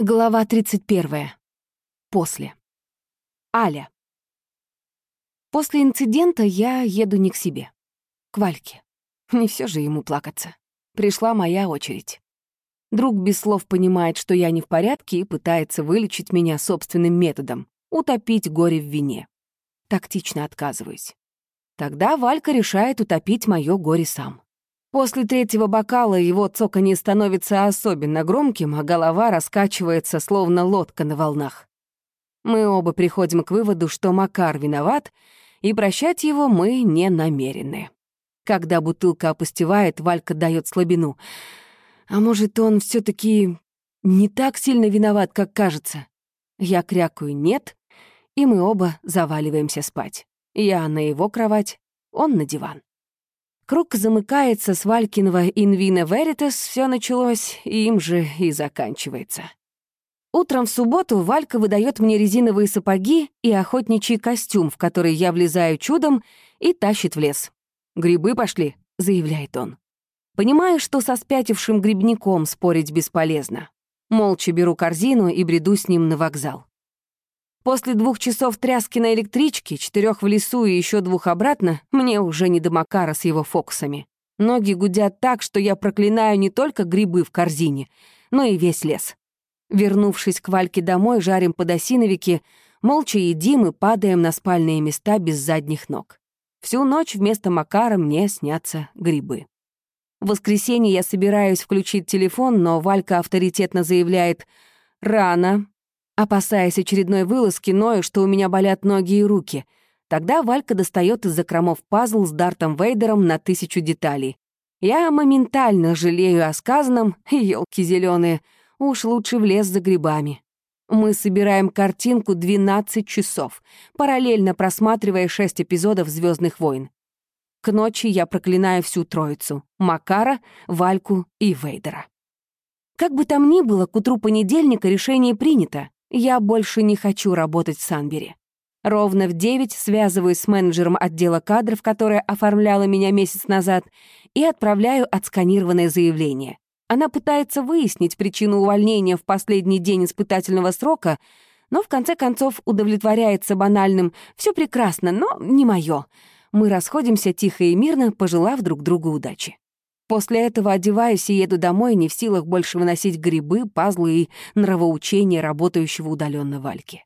Глава 31. После. Аля. После инцидента я еду не к себе. К Вальке. Не все же ему плакаться. Пришла моя очередь. Друг без слов понимает, что я не в порядке и пытается вылечить меня собственным методом — утопить горе в вине. Тактично отказываюсь. Тогда Валька решает утопить мое горе сам. После третьего бокала его цоканье становится особенно громким, а голова раскачивается, словно лодка на волнах. Мы оба приходим к выводу, что Макар виноват, и прощать его мы не намерены. Когда бутылка опустевает, Валька дает слабину. А может, он все таки не так сильно виноват, как кажется? Я крякаю «нет», и мы оба заваливаемся спать. Я на его кровать, он на диван. Круг замыкается с Валькиного «Инвина Veritas», все началось, и им же и заканчивается. Утром в субботу Валька выдает мне резиновые сапоги и охотничий костюм, в который я влезаю чудом и тащит в лес. «Грибы пошли», — заявляет он. Понимаю, что со спятившим грибником спорить бесполезно. Молча беру корзину и бреду с ним на вокзал. После двух часов тряски на электричке, четырех в лесу и еще двух обратно, мне уже не до Макара с его фокусами. Ноги гудят так, что я проклинаю не только грибы в корзине, но и весь лес. Вернувшись к Вальке домой, жарим подосиновики, молча едим и падаем на спальные места без задних ног. Всю ночь вместо Макара мне снятся грибы. В воскресенье я собираюсь включить телефон, но Валька авторитетно заявляет «Рано, Опасаясь очередной вылазки, ною, что у меня болят ноги и руки. Тогда Валька достает из закромов пазл с Дартом Вейдером на тысячу деталей. Я моментально жалею о сказанном, елки зеленые, уж лучше в лес за грибами. Мы собираем картинку 12 часов, параллельно просматривая шесть эпизодов Звездных войн. К ночи я проклинаю всю троицу — Макара, Вальку и Вейдера. Как бы там ни было, к утру понедельника решение принято. Я больше не хочу работать в Санбере. Ровно в 9 связываюсь с менеджером отдела кадров, которая оформляла меня месяц назад, и отправляю отсканированное заявление. Она пытается выяснить причину увольнения в последний день испытательного срока, но в конце концов удовлетворяется банальным «все прекрасно, но не мое». Мы расходимся тихо и мирно, пожелав друг другу удачи. После этого одеваюсь и еду домой, не в силах больше выносить грибы, пазлы и нравоучения работающего удаленно Вальки.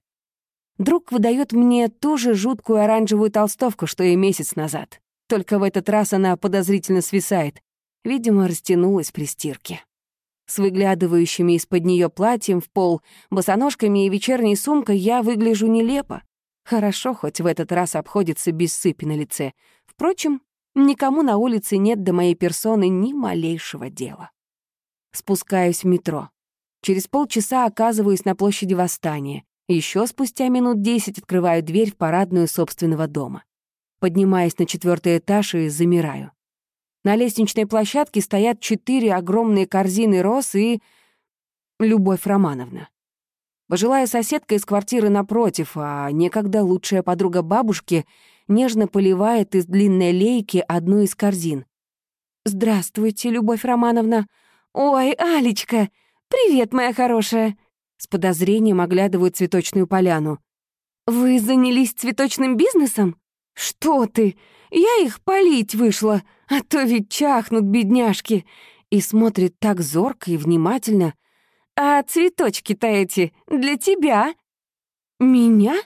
Друг выдает мне ту же жуткую оранжевую толстовку, что и месяц назад. Только в этот раз она подозрительно свисает. Видимо, растянулась при стирке. С выглядывающими из-под нее платьем в пол, босоножками и вечерней сумкой я выгляжу нелепо. Хорошо, хоть в этот раз обходится без сыпи на лице. Впрочем, Никому на улице нет до моей персоны ни малейшего дела. Спускаюсь в метро. Через полчаса оказываюсь на площади Восстания. Еще спустя минут десять открываю дверь в парадную собственного дома. Поднимаюсь на четвертый этаж и замираю. На лестничной площадке стоят четыре огромные корзины роз и... Любовь Романовна. Пожилая соседка из квартиры напротив, а некогда лучшая подруга бабушки — нежно поливает из длинной лейки одну из корзин. «Здравствуйте, Любовь Романовна. Ой, Алечка! Привет, моя хорошая!» С подозрением оглядываю цветочную поляну. «Вы занялись цветочным бизнесом? Что ты? Я их полить вышла, а то ведь чахнут бедняжки!» И смотрит так зорко и внимательно. «А цветочки-то эти для тебя?» «Меня?»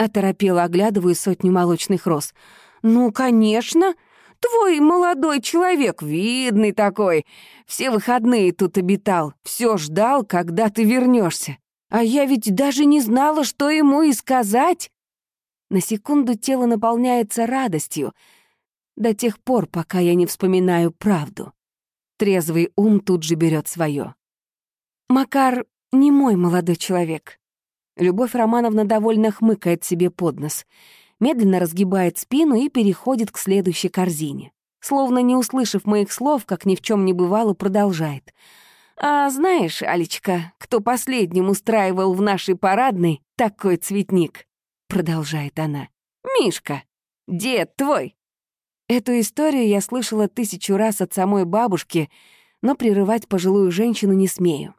Оторопела, оглядываю сотню молочных роз. «Ну, конечно! Твой молодой человек, видный такой. Все выходные тут обитал, все ждал, когда ты вернешься. А я ведь даже не знала, что ему и сказать!» На секунду тело наполняется радостью, до тех пор, пока я не вспоминаю правду. Трезвый ум тут же берет свое. Макар не мой молодой человек. Любовь Романовна довольно хмыкает себе под нос, медленно разгибает спину и переходит к следующей корзине. Словно не услышав моих слов, как ни в чем не бывало, продолжает. «А знаешь, Алечка, кто последним устраивал в нашей парадной такой цветник?» Продолжает она. «Мишка, дед твой». Эту историю я слышала тысячу раз от самой бабушки, но прерывать пожилую женщину не смею.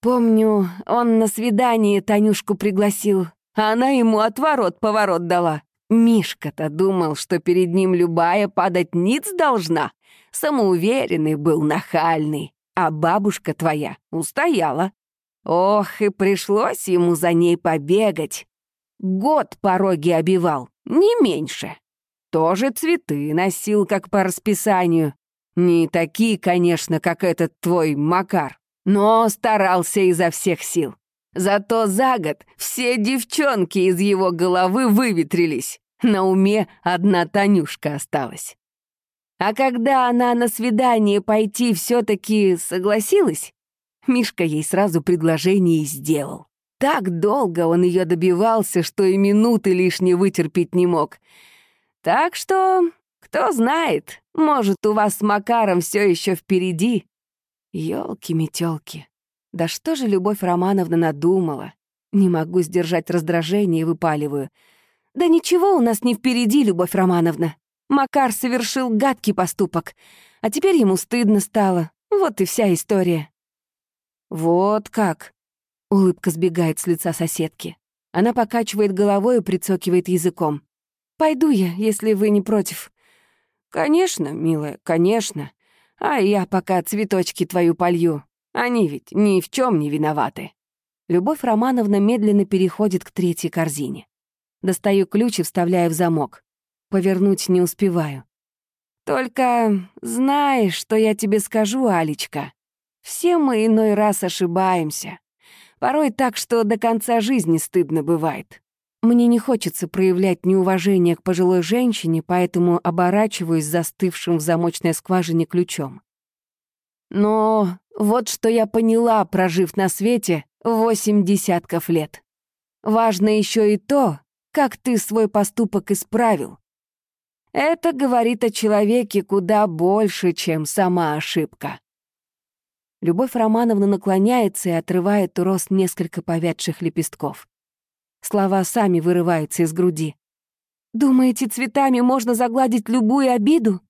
Помню, он на свидание Танюшку пригласил, а она ему отворот-поворот дала. Мишка-то думал, что перед ним любая падать ниц должна. Самоуверенный был, нахальный. А бабушка твоя устояла. Ох, и пришлось ему за ней побегать. Год пороги обивал, не меньше. Тоже цветы носил, как по расписанию. Не такие, конечно, как этот твой Макар, но старался изо всех сил. Зато за год все девчонки из его головы выветрились. На уме одна Танюшка осталась. А когда она на свидание пойти все таки согласилась, Мишка ей сразу предложение сделал. Так долго он ее добивался, что и минуты лишней вытерпеть не мог. Так что, кто знает, может, у вас с Макаром все еще впереди. Ёлки-метёлки. Да что же Любовь Романовна надумала? Не могу сдержать раздражение и выпаливаю. Да ничего у нас не впереди, Любовь Романовна. Макар совершил гадкий поступок, а теперь ему стыдно стало. Вот и вся история. Вот как. Улыбка сбегает с лица соседки. Она покачивает головой и прицокивает языком. «Пойду я, если вы не против». «Конечно, милая, конечно. А я пока цветочки твою полью. Они ведь ни в чем не виноваты». Любовь Романовна медленно переходит к третьей корзине. Достаю ключ и вставляю в замок. Повернуть не успеваю. «Только знаешь, что я тебе скажу, Алечка? Все мы иной раз ошибаемся. Порой так, что до конца жизни стыдно бывает. Мне не хочется проявлять неуважение к пожилой женщине, поэтому оборачиваюсь застывшим в замочной скважине ключом. Но вот что я поняла, прожив на свете восемь десятков лет. Важно еще и то, как ты свой поступок исправил. Это говорит о человеке куда больше, чем сама ошибка. Любовь Романовна наклоняется и отрывает у роз несколько повядших лепестков. Слова сами вырываются из груди. «Думаете, цветами можно загладить любую обиду?»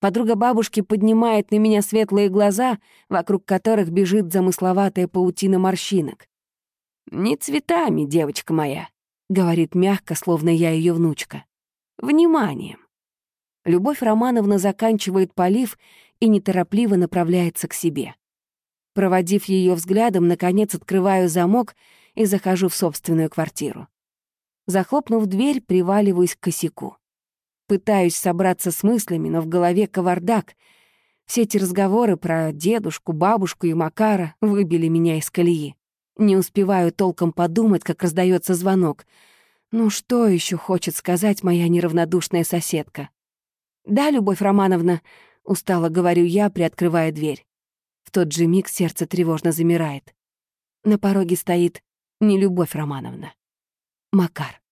Подруга бабушки поднимает на меня светлые глаза, вокруг которых бежит замысловатая паутина морщинок. «Не цветами, девочка моя», — говорит мягко, словно я ее внучка. «Вниманием». Любовь Романовна заканчивает полив и неторопливо направляется к себе. Проводив ее взглядом, наконец открываю замок и захожу в собственную квартиру. Захлопнув дверь, приваливаюсь к косяку. Пытаюсь собраться с мыслями, но в голове кавардак. Все эти разговоры про дедушку, бабушку и Макара выбили меня из колеи. Не успеваю толком подумать, как раздается звонок. Ну что еще хочет сказать моя неравнодушная соседка? «Да, Любовь Романовна», — устало говорю я, приоткрывая дверь. В тот же миг сердце тревожно замирает. На пороге стоит не Любовь Романовна. Макар.